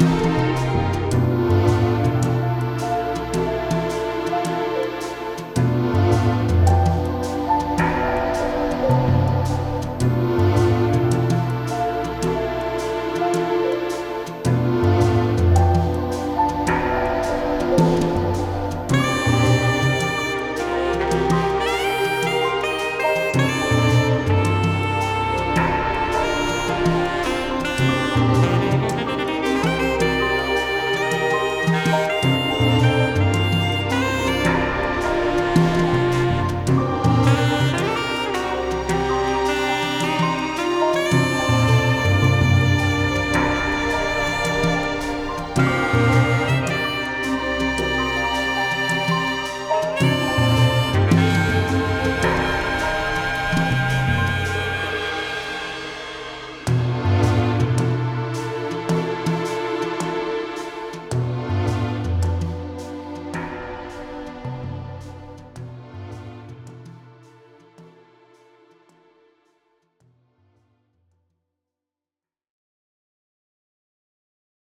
Música